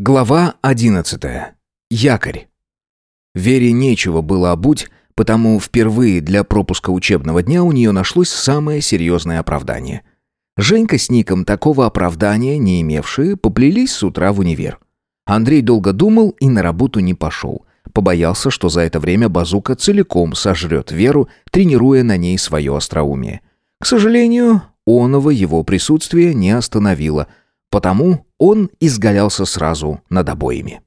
Глава одиннадцатая. Якорь. Вере нечего было обуть, потому впервые для пропуска учебного дня у нее нашлось самое серьезное оправдание. Женька с Ником такого оправдания, не имевшие, поплелись с утра в универ. Андрей долго думал и на работу не пошел. Побоялся, что за это время базука целиком сожрет Веру, тренируя на ней свое остроумие. К сожалению, оного его присутствие не остановило, потому он изгалялся сразу над обоими.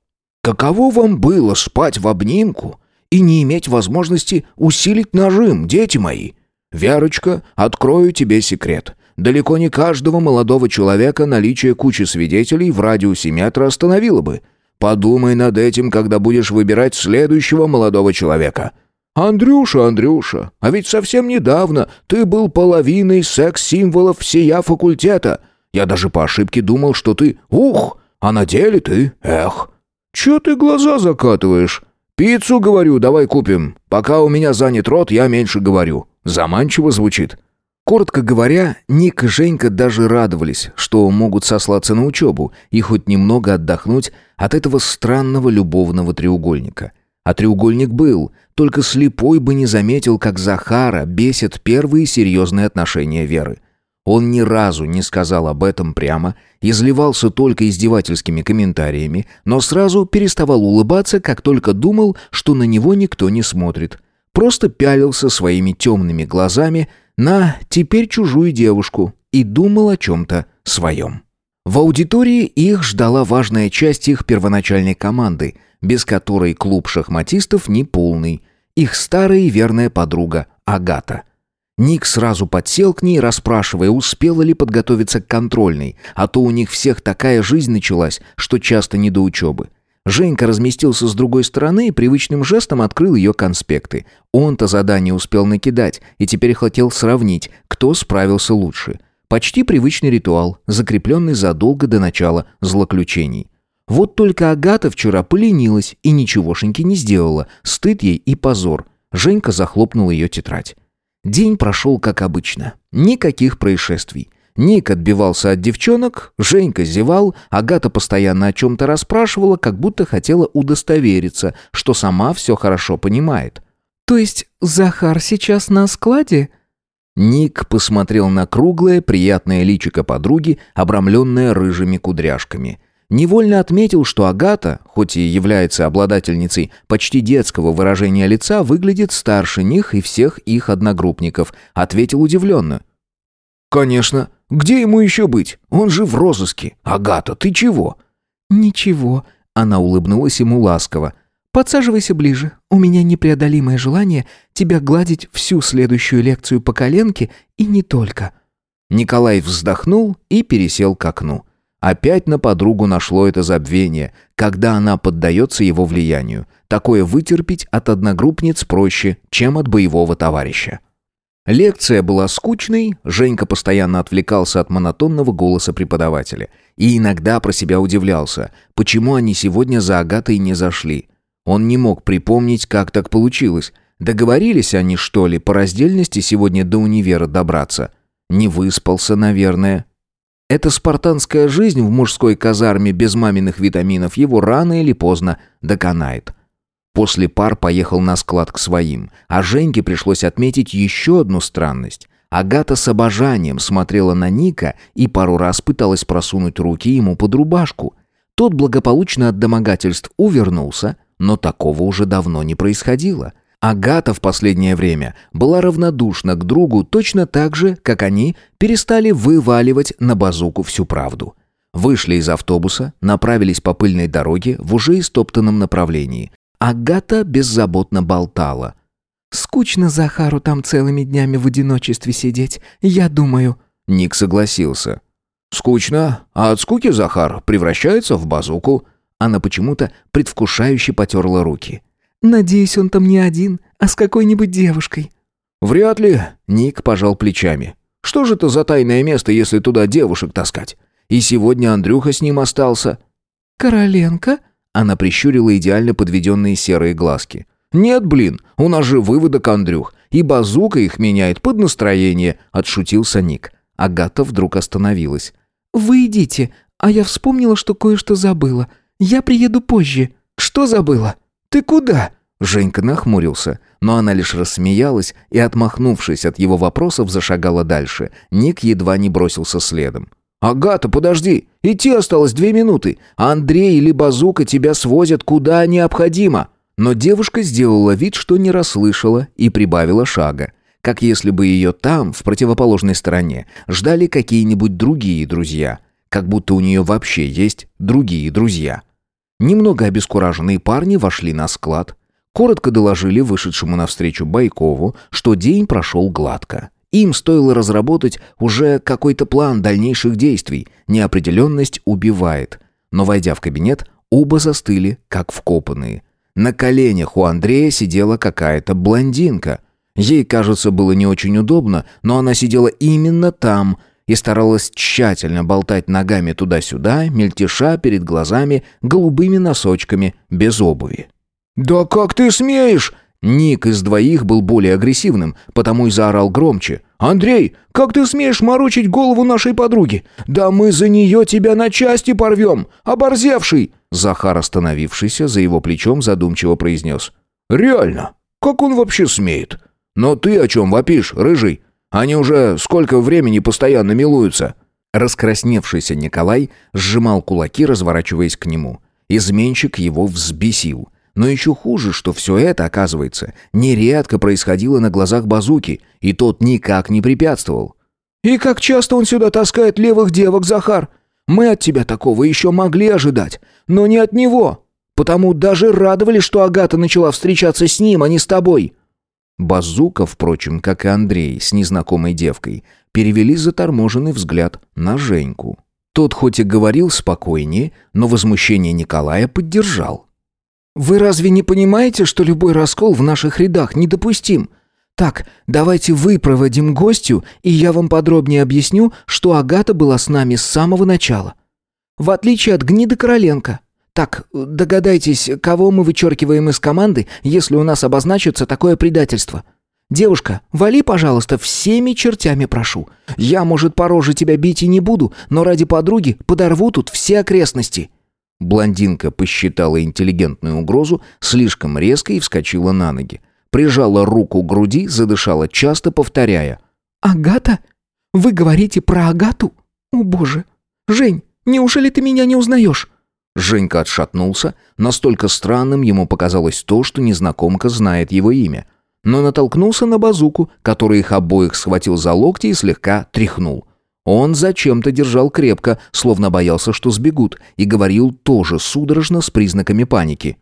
«Каково вам было спать в обнимку и не иметь возможности усилить нажим, дети мои? Верочка, открою тебе секрет. Далеко не каждого молодого человека наличие кучи свидетелей в радиусе метра остановило бы. Подумай над этим, когда будешь выбирать следующего молодого человека. Андрюша, Андрюша, а ведь совсем недавно ты был половиной секс-символов всея факультета. Я даже по ошибке думал, что ты ух, а на деле ты эх. Че ты глаза закатываешь? Пиццу, говорю, давай купим. Пока у меня занят рот, я меньше говорю. Заманчиво звучит. Коротко говоря, Ник и Женька даже радовались, что могут сослаться на учебу и хоть немного отдохнуть от этого странного любовного треугольника. А треугольник был, только слепой бы не заметил, как Захара бесит первые серьезные отношения Веры. Он ни разу не сказал об этом прямо, изливался только издевательскими комментариями, но сразу переставал улыбаться, как только думал, что на него никто не смотрит. Просто пялился своими темными глазами на теперь чужую девушку и думал о чем-то своем. В аудитории их ждала важная часть их первоначальной команды, без которой клуб шахматистов не полный. Их старая и верная подруга Агата. Ник сразу подсел к ней, расспрашивая, успела ли подготовиться к контрольной, а то у них всех такая жизнь началась, что часто не до учебы. Женька разместился с другой стороны и привычным жестом открыл ее конспекты. Он-то задание успел накидать и теперь хотел сравнить, кто справился лучше. Почти привычный ритуал, закрепленный задолго до начала злоключений. Вот только Агата вчера поленилась и ничегошеньки не сделала. Стыд ей и позор. Женька захлопнул ее тетрадь. День прошел как обычно. Никаких происшествий. Ник отбивался от девчонок, Женька зевал, Агата постоянно о чем-то расспрашивала, как будто хотела удостовериться, что сама все хорошо понимает. «То есть Захар сейчас на складе?» Ник посмотрел на круглое, приятное личико подруги, обрамленное рыжими кудряшками. Невольно отметил, что Агата, хоть и является обладательницей почти детского выражения лица, выглядит старше них и всех их одногруппников. Ответил удивленно. «Конечно. Где ему еще быть? Он же в розыске. Агата, ты чего?» «Ничего», — она улыбнулась ему ласково. «Подсаживайся ближе. У меня непреодолимое желание тебя гладить всю следующую лекцию по коленке и не только». Николай вздохнул и пересел к окну. Опять на подругу нашло это забвение, когда она поддается его влиянию. Такое вытерпеть от одногруппниц проще, чем от боевого товарища. Лекция была скучной, Женька постоянно отвлекался от монотонного голоса преподавателя. И иногда про себя удивлялся, почему они сегодня за Агатой не зашли. Он не мог припомнить, как так получилось. Договорились они, что ли, по раздельности сегодня до универа добраться? Не выспался, наверное. Эта спартанская жизнь в мужской казарме без маминых витаминов его рано или поздно доконает. После пар поехал на склад к своим, а Женьке пришлось отметить еще одну странность. Агата с обожанием смотрела на Ника и пару раз пыталась просунуть руки ему под рубашку. Тот благополучно от домогательств увернулся, но такого уже давно не происходило. Агата в последнее время была равнодушна к другу точно так же, как они перестали вываливать на базуку всю правду. Вышли из автобуса, направились по пыльной дороге в уже истоптанном направлении. Агата беззаботно болтала. «Скучно Захару там целыми днями в одиночестве сидеть, я думаю». Ник согласился. «Скучно, а от скуки Захар превращается в базуку». Она почему-то предвкушающе потерла руки. «Надеюсь, он там не один, а с какой-нибудь девушкой». «Вряд ли», — Ник пожал плечами. «Что же это за тайное место, если туда девушек таскать? И сегодня Андрюха с ним остался». «Короленко?» Она прищурила идеально подведенные серые глазки. «Нет, блин, у нас же выводок, Андрюх, и базука их меняет под настроение», — отшутился Ник. Агата вдруг остановилась. «Вы идите, а я вспомнила, что кое-что забыла. Я приеду позже. Что забыла? Ты куда?» Женька нахмурился, но она лишь рассмеялась и, отмахнувшись от его вопросов, зашагала дальше. Ник едва не бросился следом. «Агата, подожди! Идти осталось две минуты. Андрей или Базука тебя свозят куда необходимо!» Но девушка сделала вид, что не расслышала и прибавила шага. Как если бы ее там, в противоположной стороне, ждали какие-нибудь другие друзья. Как будто у нее вообще есть другие друзья. Немного обескураженные парни вошли на склад. Коротко доложили вышедшему навстречу Байкову, что день прошел гладко. Им стоило разработать уже какой-то план дальнейших действий. Неопределенность убивает. Но войдя в кабинет, оба застыли, как вкопанные. На коленях у Андрея сидела какая-то блондинка. Ей, кажется, было не очень удобно, но она сидела именно там и старалась тщательно болтать ногами туда-сюда, мельтеша перед глазами голубыми носочками без обуви. «Да как ты смеешь?» Ник из двоих был более агрессивным, потому и заорал громче. «Андрей, как ты смеешь морочить голову нашей подруги? Да мы за нее тебя на части порвем! Оборзевший!» Захар, остановившийся за его плечом, задумчиво произнес. «Реально? Как он вообще смеет? Но ты о чем вопишь, рыжий? Они уже сколько времени постоянно милуются?» Раскрасневшийся Николай сжимал кулаки, разворачиваясь к нему. Изменщик его взбесил. Но еще хуже, что все это, оказывается, нередко происходило на глазах базуки, и тот никак не препятствовал. «И как часто он сюда таскает левых девок, Захар? Мы от тебя такого еще могли ожидать, но не от него. Потому даже радовались, что Агата начала встречаться с ним, а не с тобой». Базука, впрочем, как и Андрей с незнакомой девкой, перевели заторможенный взгляд на Женьку. Тот хоть и говорил спокойнее, но возмущение Николая поддержал. «Вы разве не понимаете, что любой раскол в наших рядах недопустим? Так, давайте выпроводим гостю, и я вам подробнее объясню, что Агата была с нами с самого начала. В отличие от гнида Короленко. Так, догадайтесь, кого мы вычеркиваем из команды, если у нас обозначится такое предательство?» «Девушка, вали, пожалуйста, всеми чертями прошу. Я, может, по роже тебя бить и не буду, но ради подруги подорву тут все окрестности». Блондинка посчитала интеллигентную угрозу слишком резко и вскочила на ноги. Прижала руку к груди, задышала часто, повторяя. «Агата? Вы говорите про Агату? О боже! Жень, неужели ты меня не узнаешь?» Женька отшатнулся. Настолько странным ему показалось то, что незнакомка знает его имя. Но натолкнулся на базуку, который их обоих схватил за локти и слегка тряхнул. Он зачем-то держал крепко, словно боялся, что сбегут, и говорил тоже судорожно с признаками паники.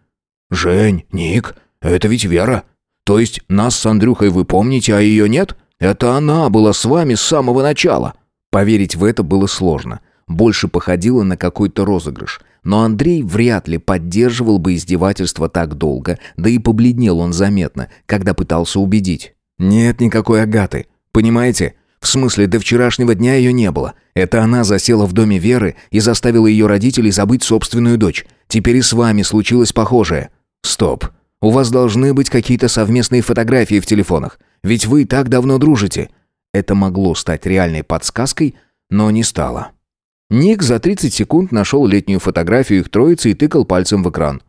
«Жень, Ник, это ведь Вера. То есть нас с Андрюхой вы помните, а ее нет? Это она была с вами с самого начала». Поверить в это было сложно. Больше походило на какой-то розыгрыш. Но Андрей вряд ли поддерживал бы издевательство так долго, да и побледнел он заметно, когда пытался убедить. «Нет никакой Агаты. Понимаете? В смысле, до вчерашнего дня ее не было. Это она засела в доме Веры и заставила ее родителей забыть собственную дочь. Теперь и с вами случилось похожее. Стоп. У вас должны быть какие-то совместные фотографии в телефонах. Ведь вы так давно дружите. Это могло стать реальной подсказкой, но не стало. Ник за 30 секунд нашел летнюю фотографию их троицы и тыкал пальцем в экран.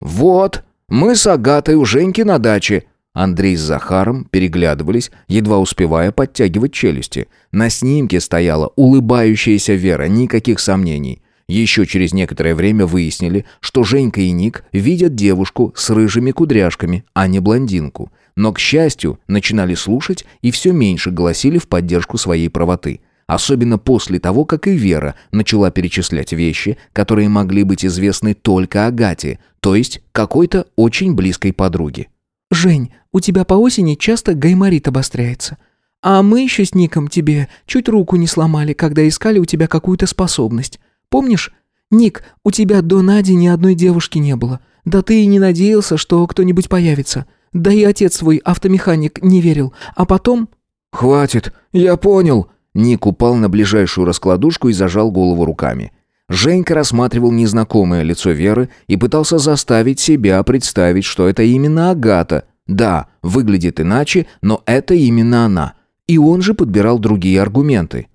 «Вот, мы с Агатой у Женьки на даче. Андрей с Захаром переглядывались, едва успевая подтягивать челюсти. На снимке стояла улыбающаяся Вера, никаких сомнений. Еще через некоторое время выяснили, что Женька и Ник видят девушку с рыжими кудряшками, а не блондинку. Но, к счастью, начинали слушать и все меньше голосили в поддержку своей правоты. Особенно после того, как и Вера начала перечислять вещи, которые могли быть известны только Агате, то есть какой-то очень близкой подруге. «Жень, у тебя по осени часто гайморит обостряется. А мы еще с Ником тебе чуть руку не сломали, когда искали у тебя какую-то способность. Помнишь? Ник, у тебя до Нади ни одной девушки не было. Да ты и не надеялся, что кто-нибудь появится. Да и отец свой, автомеханик, не верил. А потом...» «Хватит, я понял». Ник упал на ближайшую раскладушку и зажал голову руками. Женька рассматривал незнакомое лицо Веры и пытался заставить себя представить, что это именно Агата. Да, выглядит иначе, но это именно она. И он же подбирал другие аргументы.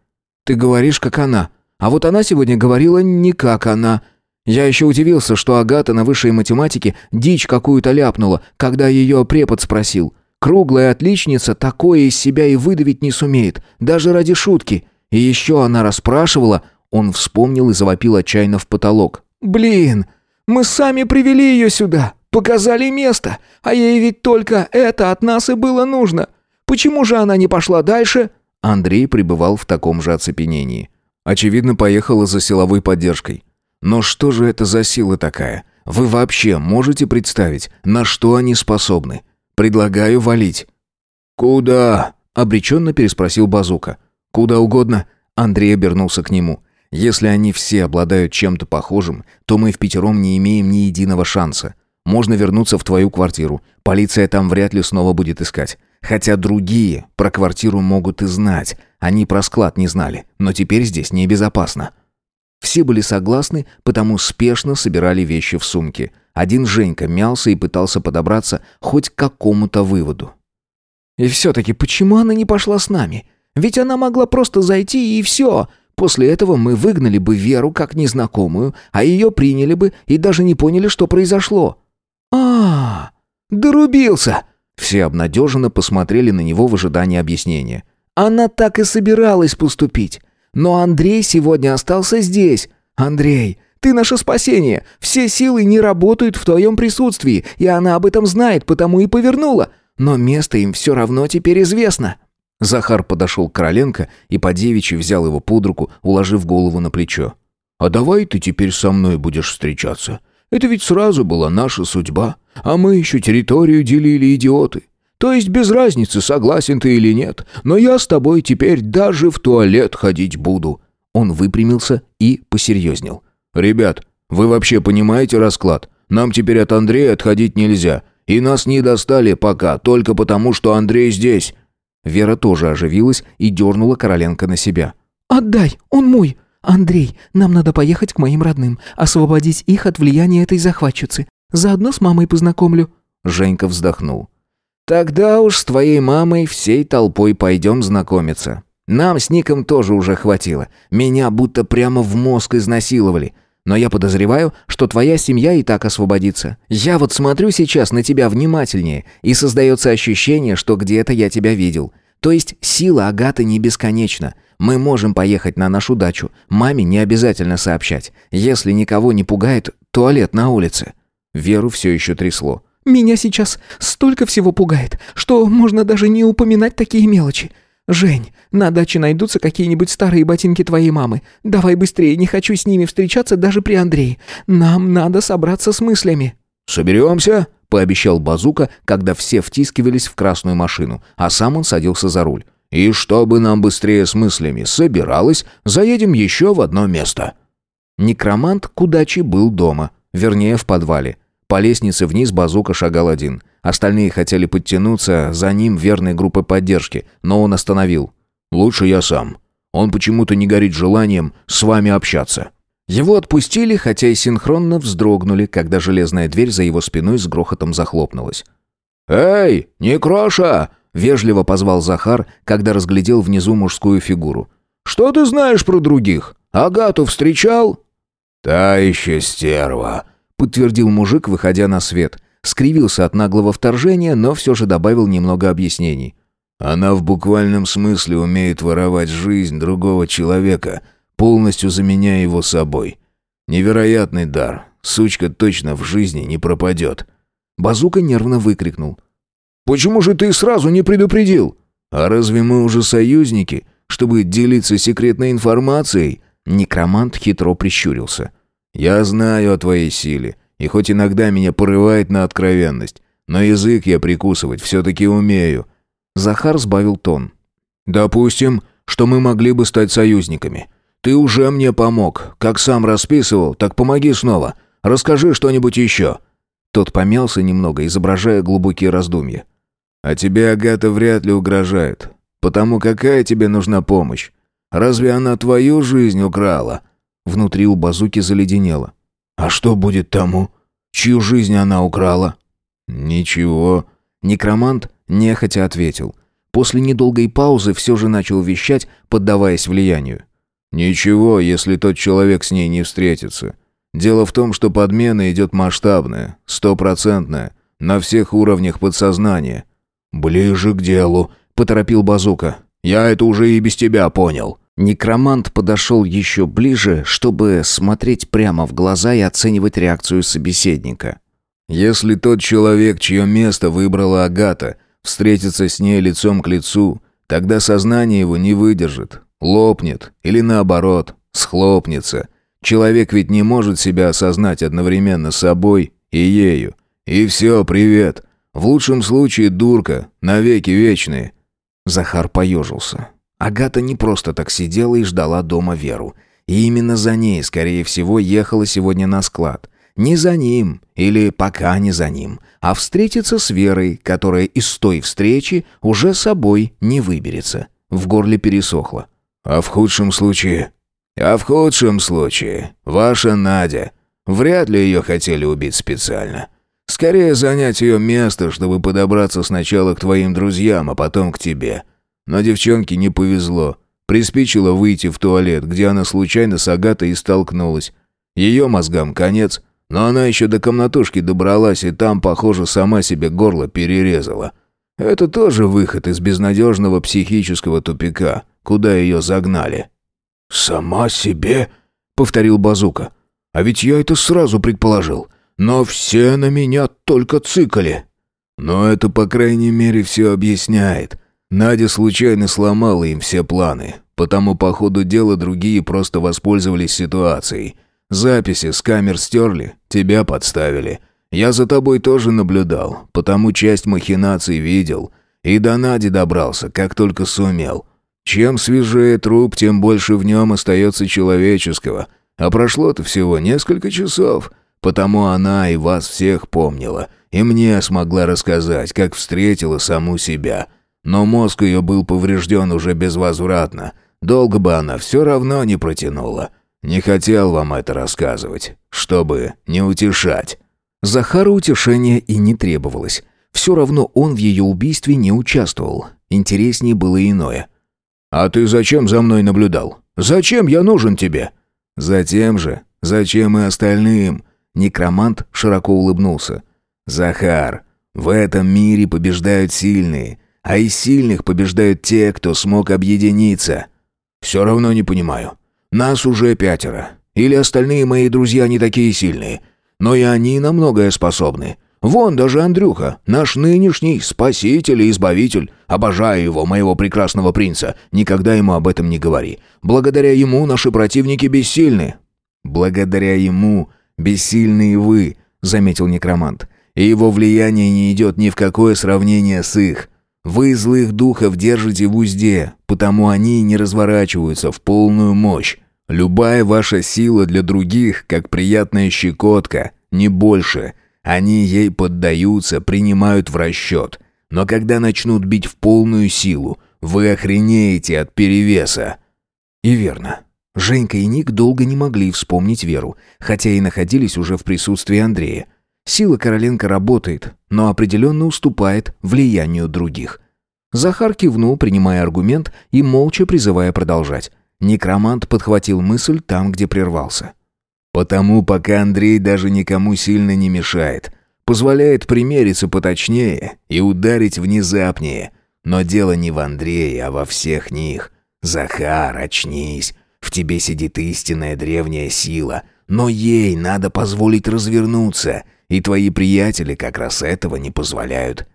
«Ты говоришь, как она. А вот она сегодня говорила не как она. Я еще удивился, что Агата на высшей математике дичь какую-то ляпнула, когда ее препод спросил. Круглая отличница такое из себя и выдавить не сумеет, даже ради шутки. И еще она расспрашивала, он вспомнил и завопил отчаянно в потолок. «Блин, мы сами привели ее сюда, показали место, а ей ведь только это от нас и было нужно. Почему же она не пошла дальше?» Андрей пребывал в таком же оцепенении. Очевидно, поехала за силовой поддержкой. Но что же это за сила такая? Вы вообще можете представить, на что они способны? Предлагаю валить». «Куда?» — обреченно переспросил Базука. «Куда угодно». Андрей обернулся к нему. «Если они все обладают чем-то похожим, то мы в пятером не имеем ни единого шанса. Можно вернуться в твою квартиру. Полиция там вряд ли снова будет искать. Хотя другие про квартиру могут и знать. Они про склад не знали. Но теперь здесь небезопасно». Все были согласны, потому спешно собирали вещи в сумки. Один Женька мялся и пытался подобраться хоть к какому-то выводу. «И все-таки почему она не пошла с нами? Ведь она могла просто зайти и все. После этого мы выгнали бы Веру как незнакомую, а ее приняли бы и даже не поняли, что произошло». «А, дорубился!» Все обнадеженно посмотрели на него в ожидании объяснения. «Она так и собиралась поступить. Но Андрей сегодня остался здесь. Андрей, ты наше спасение. Все силы не работают в твоем присутствии, и она об этом знает, потому и повернула. Но место им все равно теперь известно». Захар подошел к Короленко и по девичьи взял его под руку, уложив голову на плечо. «А давай ты теперь со мной будешь встречаться. Это ведь сразу была наша судьба, а мы еще территорию делили, идиоты. То есть без разницы, согласен ты или нет, но я с тобой теперь даже в туалет ходить буду». Он выпрямился и посерьезнел. «Ребят, вы вообще понимаете расклад? Нам теперь от Андрея отходить нельзя. И нас не достали пока, только потому, что Андрей здесь». Вера тоже оживилась и дернула Короленко на себя. «Отдай, он мой! Андрей, нам надо поехать к моим родным, освободить их от влияния этой захватчицы. Заодно с мамой познакомлю». Женька вздохнул. «Тогда уж с твоей мамой всей толпой пойдем знакомиться. Нам с Ником тоже уже хватило. Меня будто прямо в мозг изнасиловали. Но я подозреваю, что твоя семья и так освободится. Я вот смотрю сейчас на тебя внимательнее, и создается ощущение, что где-то я тебя видел. То есть сила Агаты не бесконечна. Мы можем поехать на нашу дачу. Маме не обязательно сообщать. Если никого не пугает, туалет на улице». Веру все еще трясло. «Меня сейчас столько всего пугает, что можно даже не упоминать такие мелочи. «Жень, на даче найдутся какие-нибудь старые ботинки твоей мамы. Давай быстрее, не хочу с ними встречаться даже при Андрее. Нам надо собраться с мыслями». «Соберемся?» — пообещал Базука, когда все втискивались в красную машину, а сам он садился за руль. «И чтобы нам быстрее с мыслями собиралось, заедем еще в одно место». Некромант Кудачи был дома, вернее, в подвале. По лестнице вниз Базука шагал один. Остальные хотели подтянуться за ним верной группой поддержки, но он остановил. «Лучше я сам. Он почему-то не горит желанием с вами общаться». Его отпустили, хотя и синхронно вздрогнули, когда железная дверь за его спиной с грохотом захлопнулась. «Эй, не кроша!» — вежливо позвал Захар, когда разглядел внизу мужскую фигуру. «Что ты знаешь про других? Агату встречал?» «Та еще стерва», — подтвердил мужик, выходя на свет — скривился от наглого вторжения, но все же добавил немного объяснений. «Она в буквальном смысле умеет воровать жизнь другого человека, полностью заменяя его собой. Невероятный дар. Сучка точно в жизни не пропадет». Базука нервно выкрикнул. «Почему же ты сразу не предупредил?» «А разве мы уже союзники, чтобы делиться секретной информацией?» Некромант хитро прищурился. «Я знаю о твоей силе. И хоть иногда меня порывает на откровенность, но язык я прикусывать все-таки умею». Захар сбавил тон. «Допустим, что мы могли бы стать союзниками. Ты уже мне помог. Как сам расписывал, так помоги снова. Расскажи что-нибудь еще». Тот помялся немного, изображая глубокие раздумья. «А тебе Агата вряд ли угрожает. Потому какая тебе нужна помощь? Разве она твою жизнь украла?» Внутри у базуки заледенело. «А что будет тому? Чью жизнь она украла?» «Ничего». Некромант нехотя ответил. После недолгой паузы все же начал вещать, поддаваясь влиянию. «Ничего, если тот человек с ней не встретится. Дело в том, что подмена идет масштабная, стопроцентная, на всех уровнях подсознания. «Ближе к делу», — поторопил Базука. «Я это уже и без тебя понял». Некромант подошел еще ближе, чтобы смотреть прямо в глаза и оценивать реакцию собеседника. «Если тот человек, чье место выбрала Агата, встретится с ней лицом к лицу, тогда сознание его не выдержит, лопнет или наоборот, схлопнется. Человек ведь не может себя осознать одновременно собой и ею. И все, привет. В лучшем случае дурка, навеки вечные». Захар поежился. Агата не просто так сидела и ждала дома Веру. И именно за ней, скорее всего, ехала сегодня на склад. Не за ним, или пока не за ним, а встретиться с Верой, которая из той встречи уже собой не выберется. В горле пересохло. «А в худшем случае?» «А в худшем случае, ваша Надя. Вряд ли ее хотели убить специально. Скорее занять ее место, чтобы подобраться сначала к твоим друзьям, а потом к тебе. Но девчонке не повезло. Приспичило выйти в туалет, где она случайно с Агатой и столкнулась. Ее мозгам конец, но она еще до комнатушки добралась и там, похоже, сама себе горло перерезала. Это тоже выход из безнадежного психического тупика, куда ее загнали. «Сама себе?» — повторил Базука. «А ведь я это сразу предположил. Но все на меня только цикали». «Но это, по крайней мере, все объясняет. Надя случайно сломала им все планы, потому по ходу дела другие просто воспользовались ситуацией. Записи с камер стерли, тебя подставили. Я за тобой тоже наблюдал, потому часть махинаций видел. И до Нади добрался, как только сумел. Чем свежее труп, тем больше в нем остается человеческого. А прошло-то всего несколько часов, потому она и вас всех помнила. И мне смогла рассказать, как встретила саму себя» но мозг ее был поврежден уже безвозвратно. Долго бы она все равно не протянула. Не хотел вам это рассказывать, чтобы не утешать». Захару утешения и не требовалось. Все равно он в ее убийстве не участвовал. Интереснее было иное. «А ты зачем за мной наблюдал? Зачем я нужен тебе?» «Затем же, зачем и остальным?» Некромант широко улыбнулся. «Захар, в этом мире побеждают сильные, а из сильных побеждают те, кто смог объединиться. Все равно не понимаю. Нас уже пятеро. Или остальные мои друзья не такие сильные. Но и они на многое способны. Вон даже Андрюха, наш нынешний спаситель и избавитель. Обожаю его, моего прекрасного принца. Никогда ему об этом не говори. Благодаря ему наши противники бессильны». «Благодаря ему бессильны и вы», — заметил некромант. «И его влияние не идет ни в какое сравнение с их. Вы злых духов держите в узде, потому они не разворачиваются в полную мощь. Любая ваша сила для других, как приятная щекотка, не больше. Они ей поддаются, принимают в расчет. Но когда начнут бить в полную силу, вы охренеете от перевеса. И верно. Женька и Ник долго не могли вспомнить Веру, хотя и находились уже в присутствии Андрея. Сила Короленко работает, но определенно уступает влиянию других. Захар кивнул, принимая аргумент и молча призывая продолжать. Некромант подхватил мысль там, где прервался. «Потому пока Андрей даже никому сильно не мешает, позволяет примериться поточнее и ударить внезапнее. Но дело не в Андрее, а во всех них. Захар, очнись. В тебе сидит истинная древняя сила, но ей надо позволить развернуться — и твои приятели как раз этого не позволяют.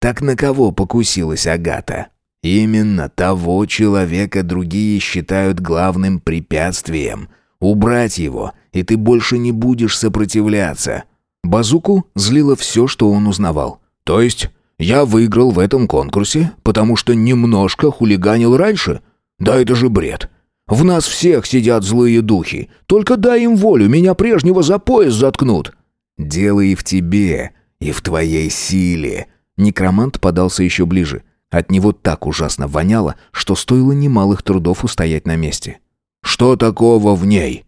Так на кого покусилась Агата? Именно того человека другие считают главным препятствием. Убрать его, и ты больше не будешь сопротивляться. Базуку злило все, что он узнавал. То есть я выиграл в этом конкурсе, потому что немножко хулиганил раньше? Да это же бред. В нас всех сидят злые духи. Только дай им волю, меня прежнего за пояс заткнут. Дело и в тебе, и в твоей силе». Некромант подался еще ближе. От него так ужасно воняло, что стоило немалых трудов устоять на месте. «Что такого в ней?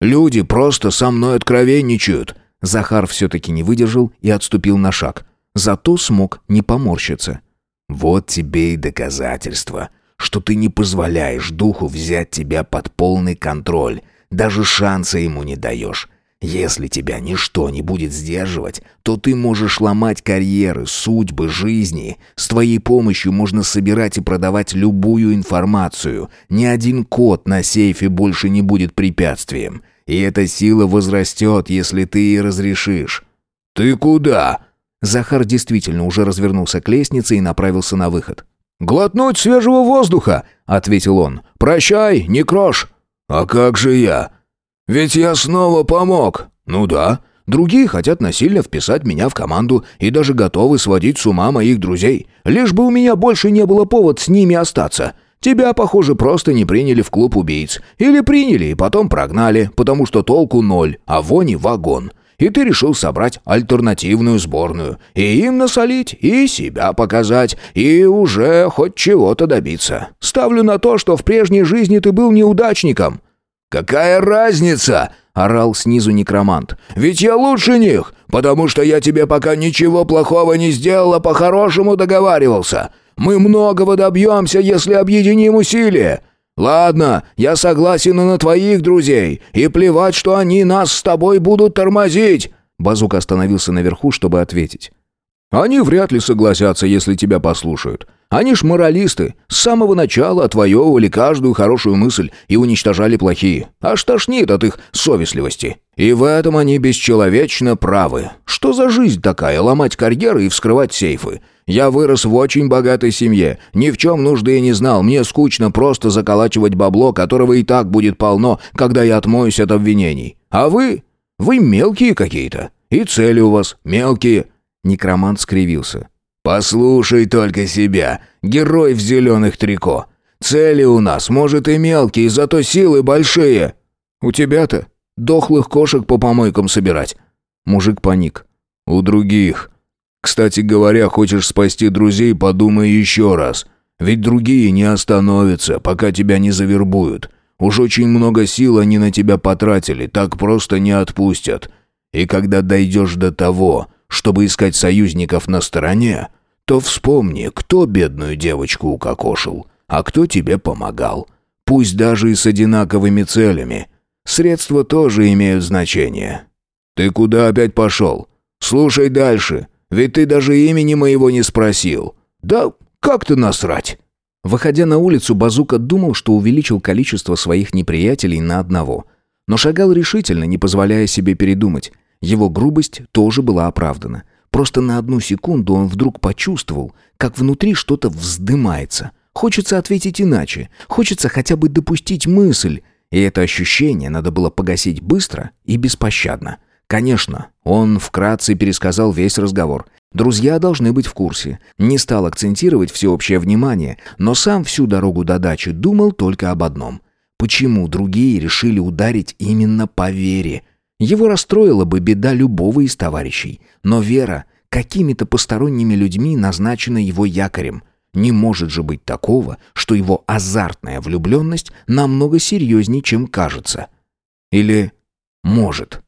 Люди просто со мной откровенничают». Захар все-таки не выдержал и отступил на шаг. Зато смог не поморщиться. «Вот тебе и доказательство, что ты не позволяешь духу взять тебя под полный контроль. Даже шанса ему не даешь. Если тебя ничто не будет сдерживать, то ты можешь ломать карьеры, судьбы, жизни. С твоей помощью можно собирать и продавать любую информацию. Ни один код на сейфе больше не будет препятствием. И эта сила возрастет, если ты и разрешишь. «Ты куда?» Захар действительно уже развернулся к лестнице и направился на выход. «Глотнуть свежего воздуха!» — ответил он. «Прощай, не крош!» «А как же я?» «Ведь я снова помог!» «Ну да. Другие хотят насильно вписать меня в команду и даже готовы сводить с ума моих друзей, лишь бы у меня больше не было повод с ними остаться. Тебя, похоже, просто не приняли в клуб убийц. Или приняли и потом прогнали, потому что толку ноль, а вони вагон. И ты решил собрать альтернативную сборную. И им насолить, и себя показать, и уже хоть чего-то добиться. Ставлю на то, что в прежней жизни ты был неудачником». «Какая разница?» — орал снизу некромант. «Ведь я лучше них, потому что я тебе пока ничего плохого не сделал, а по-хорошему договаривался. Мы многого добьемся, если объединим усилия. Ладно, я согласен и на твоих друзей, и плевать, что они нас с тобой будут тормозить». Базук остановился наверху, чтобы ответить. «Они вряд ли согласятся, если тебя послушают. Они ж моралисты. С самого начала отвоевывали каждую хорошую мысль и уничтожали плохие. Аж тошнит от их совестливости. И в этом они бесчеловечно правы. Что за жизнь такая, ломать карьеры и вскрывать сейфы? Я вырос в очень богатой семье. Ни в чем нужды я не знал. Мне скучно просто заколачивать бабло, которого и так будет полно, когда я отмоюсь от обвинений. А вы? Вы мелкие какие-то. И цели у вас мелкие. Некромант скривился. «Послушай только себя, герой в зеленых трико. Цели у нас, может, и мелкие, зато силы большие. У тебя-то дохлых кошек по помойкам собирать». Мужик паник. «У других. Кстати говоря, хочешь спасти друзей, подумай еще раз. Ведь другие не остановятся, пока тебя не завербуют. Уж очень много сил они на тебя потратили, так просто не отпустят. И когда дойдешь до того, чтобы искать союзников на стороне, то вспомни, кто бедную девочку укокошил, а кто тебе помогал. Пусть даже и с одинаковыми целями. Средства тоже имеют значение. Ты куда опять пошел? Слушай дальше, ведь ты даже имени моего не спросил. Да как ты насрать? Выходя на улицу, Базука думал, что увеличил количество своих неприятелей на одного. Но шагал решительно, не позволяя себе передумать. Его грубость тоже была оправдана. Просто на одну секунду он вдруг почувствовал, как внутри что-то вздымается. Хочется ответить иначе, хочется хотя бы допустить мысль, и это ощущение надо было погасить быстро и беспощадно. Конечно, он вкратце пересказал весь разговор. Друзья должны быть в курсе. Не стал акцентировать всеобщее внимание, но сам всю дорогу до дачи думал только об одном. Почему другие решили ударить именно по вере? Его расстроила бы беда любого из товарищей. Но Вера какими-то посторонними людьми назначена его якорем. Не может же быть такого, что его азартная влюбленность намного серьезнее, чем кажется. Или может.